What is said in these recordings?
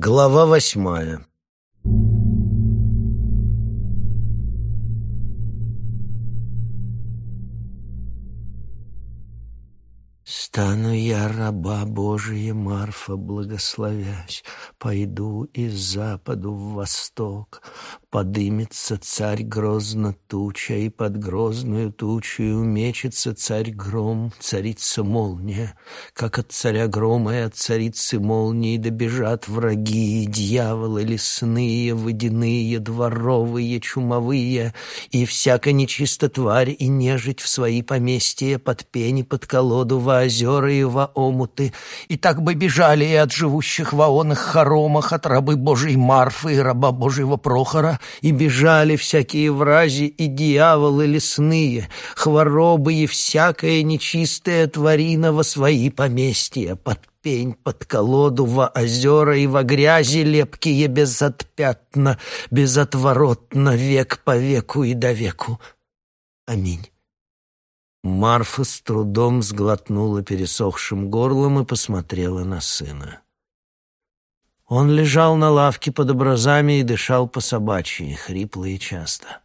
Глава восьмая Стану я раба Божия Марфа, благословясь, Пойду из западу в восток. Подымется царь грозно туча, И под грозную тучью мечется царь гром, Царица молния. Как от царя грома и от царицы молнии Добежат враги, дьяволы лесные, Водяные, дворовые, чумовые, И всяко нечисто тварь и нежить В свои поместья под пени, под колоду в озера и во омуты, и так бы бежали и от живущих в оонных хоромах, от рабы Божьей Марфы и раба Божьего Прохора, и бежали всякие врази и дьяволы лесные, хворобы и всякая нечистая тварина во свои поместья, под пень, под колоду, во озера и во грязи лепкие безотпятно, безотворотно, век по веку и до веку. Аминь. Марфа с трудом сглотнула пересохшим горлом и посмотрела на сына. Он лежал на лавке под образами и дышал по собачьи, хрипло и часто.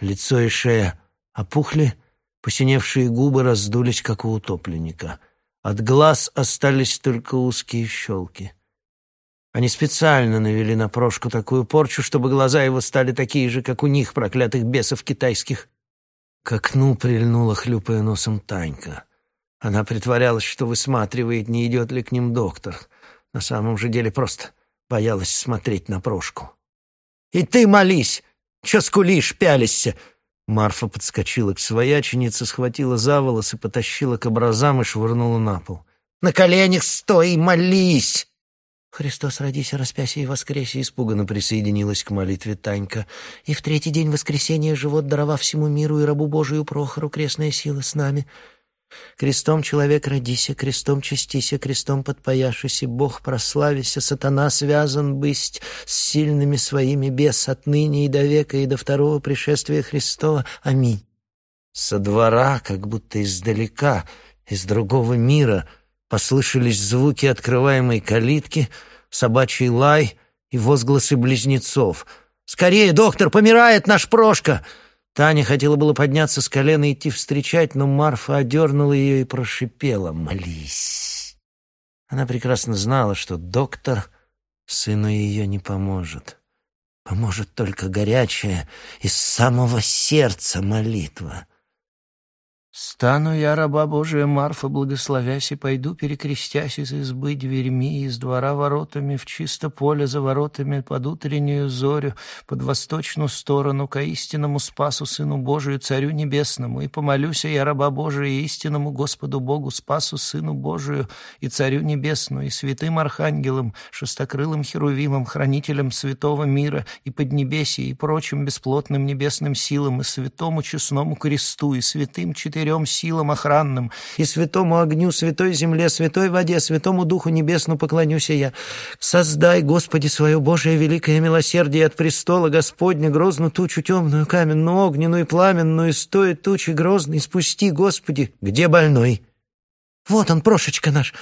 Лицо и шея опухли, посиневшие губы раздулись, как у утопленника. От глаз остались только узкие щелки. Они специально навели на Прошку такую порчу, чтобы глаза его стали такие же, как у них, проклятых бесов китайских. К окну прильнула, хлюпая носом, Танька. Она притворялась, что высматривает, не идет ли к ним доктор. На самом же деле просто боялась смотреть на Прошку. «И ты молись! Че скулишь, пялишься?» Марфа подскочила к свояченице, схватила за волосы, потащила к образам и швырнула на пол. «На коленях стой и молись!» «Христос, родись, распяся и воскресе!» Испуганно присоединилась к молитве Танька. «И в третий день воскресения живот дарова всему миру и рабу Божию Прохору крестная сила с нами. Крестом человек родися, крестом частися, крестом подпояшися, Бог прославися, сатана связан бысть с сильными своими бес отныне и до века и до второго пришествия Христова. Аминь». Со двора, как будто издалека, из другого мира — Послышались звуки открываемой калитки, собачий лай и возгласы близнецов. «Скорее, доктор, помирает наш Прошка!» Таня хотела было подняться с колена и идти встречать, но Марфа одернула ее и прошипела «Молись!». Она прекрасно знала, что доктор сыну ее не поможет. Поможет только горячая из самого сердца молитва — Стану я, раба Божия Марфа, благословясь, и пойду, перекрестясь из избы дверьми, из двора воротами, в чисто поле за воротами, под утреннюю зорю, под восточную сторону, ко истинному Спасу, Сыну Божию, Царю Небесному, и помолюся я, раба Божия, истинному Господу Богу, Спасу, Сыну Божию, и Царю Небесному, и святым Архангелам, шестокрылым Херувимам, хранителям святого мира, и Поднебесья, и прочим бесплотным небесным силам, и святому честному кресту, и святым четырем четырем силам охранным, и святому огню, святой земле, святой воде, святому Духу Небесному поклонюсь я. Создай, Господи, свое Божие великое милосердие от престола Господня, грозную тучу темную, каменную, огненную и пламенную, стоит тучи грозной, спусти, Господи. Где больной? Вот он, Прошечка наш.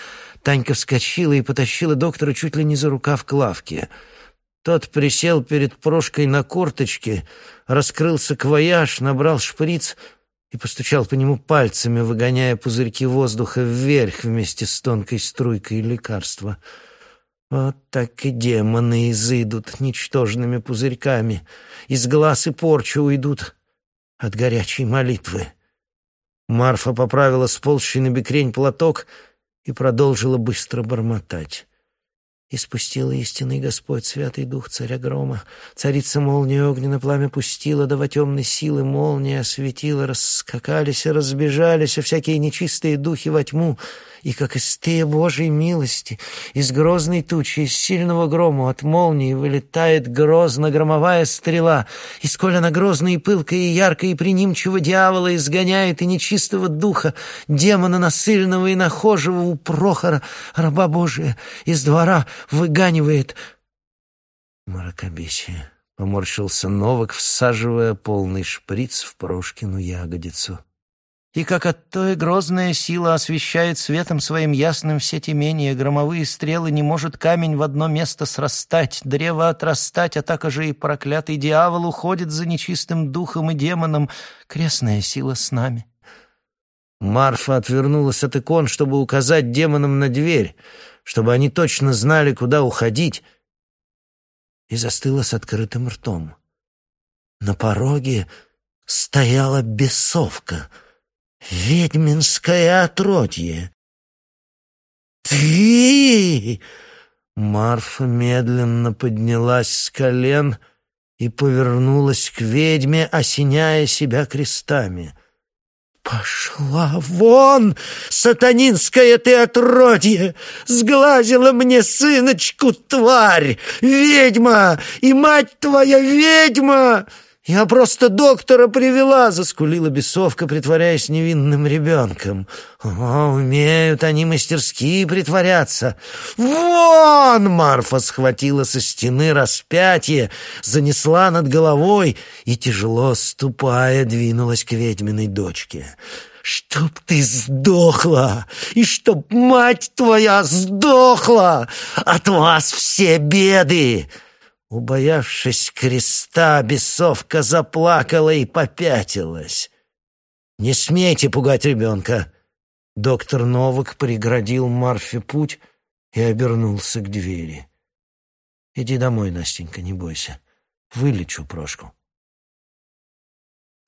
Танька вскочила и потащила доктора чуть ли не за рукав к лавке. Тот присел перед Прошкой на корточке, раскрыл саквояж, набрал шприц — и постучал по нему пальцами, выгоняя пузырьки воздуха вверх вместе с тонкой струйкой лекарства. Вот так и демоны изыдут ничтожными пузырьками, из глаз и порчи уйдут от горячей молитвы. Марфа поправила сползший на бекрень платок и продолжила быстро бормотать. И спустил истинный Господь, Святый Дух, Царя Грома. Царица молнии огненно пламя пустила, да во темной силы молния осветила, раскакались и разбежались всякие нечистые духи во тьму, и как из стея Божьей милости, из грозной тучи, из сильного грома от молнии вылетает грозно-громовая стрела, и сколь она грозная и пылкая, и яркая, и принимчива дьявола изгоняет, и нечистого духа, демона насыльного и нахожего у Прохора, раба Божия, из двора выганивает. Мракобесие. Поморщился Новак, всаживая полный шприц в Прошкину ягодицу. И как от той грозная сила освещает светом своим ясным все темения, громовые стрелы не может камень в одно место срастать, древо отрастать, а так же и проклятый дьявол уходит за нечистым духом и демоном. Крестная сила с нами. Марфа отвернулась от икон, чтобы указать демонам на дверь, чтобы они точно знали, куда уходить, и застыла с открытым ртом. На пороге стояла бесовка — ведьминское отродье. «Ты!» Марфа медленно поднялась с колен и повернулась к ведьме, осеняя себя крестами. «Пошла вон, сатанинское ты отродье! Сглазила мне сыночку, тварь! Ведьма! И мать твоя ведьма!» «Я просто доктора привела!» — заскулила бесовка, притворяясь невинным ребенком. «О, умеют они мастерски притворяться!» «Вон!» — Марфа схватила со стены распятие, занесла над головой и, тяжело ступая, двинулась к ведьминой дочке. «Чтоб ты сдохла! И чтоб мать твоя сдохла! От вас все беды!» Убоявшись креста, бесовка заплакала и попятилась. «Не смейте пугать ребенка!» Доктор Новак преградил Марфе путь и обернулся к двери. «Иди домой, Настенька, не бойся. Вылечу Прошку».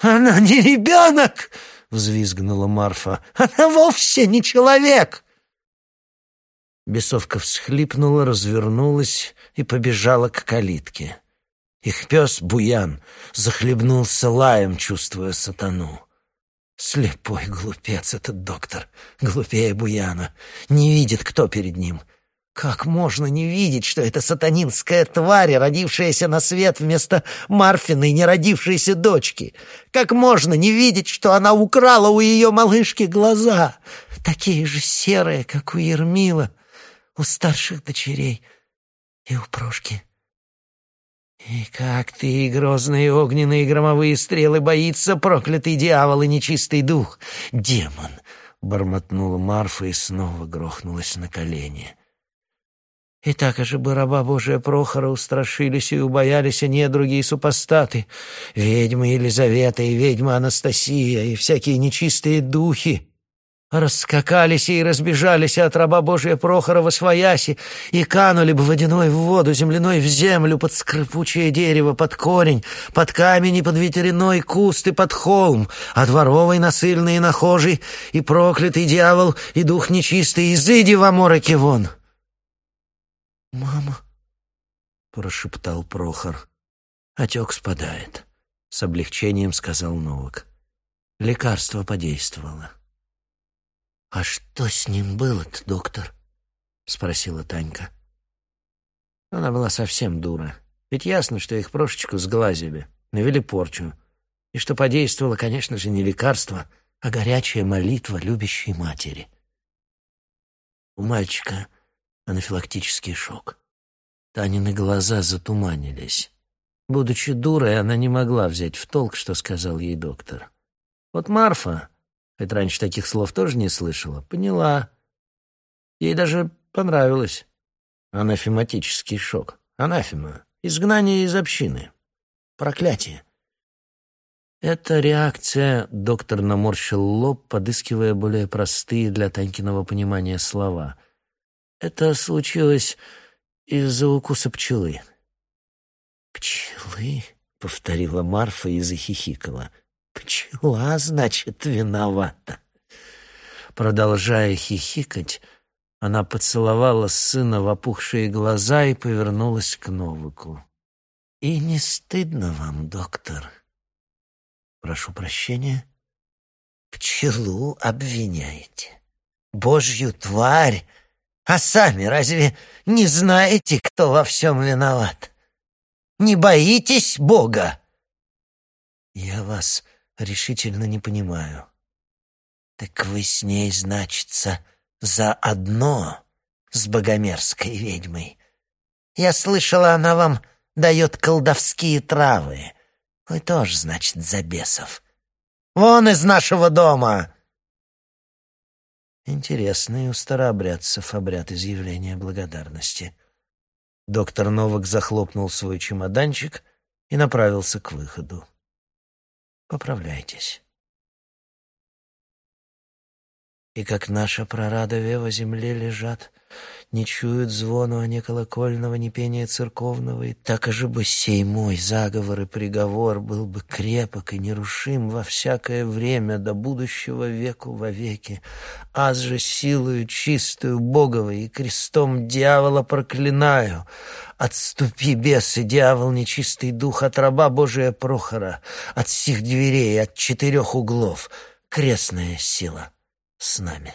«Она не ребенок!» — взвизгнула Марфа. «Она вовсе не человек!» Бесовка всхлипнула, развернулась и побежала к калитке. Их пес, Буян, захлебнулся лаем, чувствуя сатану. Слепой глупец этот доктор, глупее Буяна, не видит, кто перед ним. Как можно не видеть, что это сатанинская тварь, родившаяся на свет вместо Марфиной неродившейся дочки? Как можно не видеть, что она украла у ее малышки глаза, такие же серые, как у Ермила? У старших дочерей и у Прошки. И как ты, грозные огненные громовые стрелы, боится проклятый дьявол и нечистый дух, демон! Бормотнула Марфа и снова грохнулась на колени. И так же бы раба Божия Прохора устрашились и убоялись недруги и супостаты, ведьмы Елизавета и ведьма Анастасия и всякие нечистые духи, раскакались и разбежались от раба Божия Прохора во свояси и канули бы водяной в воду, земляной в землю, под скрипучее дерево, под корень, под камень и под ветряной куст и под холм, а дворовый насыльный и нахожий, и проклятый дьявол, и дух нечистый, изыди в мороке вон!» «Мама!» — прошептал Прохор. «Отек спадает», — с облегчением сказал Новак. Лекарство подействовало. «А что с ним было-то, доктор?» — спросила Танька. Она была совсем дура. Ведь ясно, что их прошечку сглазили, навели порчу. И что подействовало, конечно же, не лекарство, а горячая молитва любящей матери. У мальчика анафилактический шок. Танины глаза затуманились. Будучи дурой, она не могла взять в толк, что сказал ей доктор. Вот Марфа, это раньше таких слов тоже не слышала. Поняла. Ей даже понравилось. Анафематический шок. Анафема. Изгнание из общины. Проклятие. Эта реакция доктор наморщил лоб, подыскивая более простые для Танькиного понимания слова. Это случилось из-за укуса пчелы. «Пчелы?» — повторила Марфа и захихикала. Пчела, значит, виновата. Продолжая хихикать, она поцеловала сына в опухшие глаза и повернулась к Новыку. «И не стыдно вам, доктор?» «Прошу прощения?» «Пчелу обвиняете. Божью тварь. А сами разве не знаете, кто во всем виноват? Не боитесь Бога?» «Я вас решительно не понимаю. Так вы с ней, значится, заодно с богомерзкой ведьмой. Я слышала, она вам дает колдовские травы. Вы тоже, значит, за бесов. Вон из нашего дома!» Интересный у старообрядцев обряд изъявления благодарности. Доктор Новак захлопнул свой чемоданчик и направился к выходу. Поправляйтесь. И как наша прарада во земле лежат, не чуют звону, не колокольного, ни пения церковного, и так же бы сей мой заговор и приговор был бы крепок и нерушим во всякое время до будущего веку вовеки. Аз же силою чистую Боговой и крестом дьявола проклинаю. Отступи, бесы, дьявол, нечистый дух, от раба Божия Прохора, от сих дверей, от четырех углов, крестная сила с нами.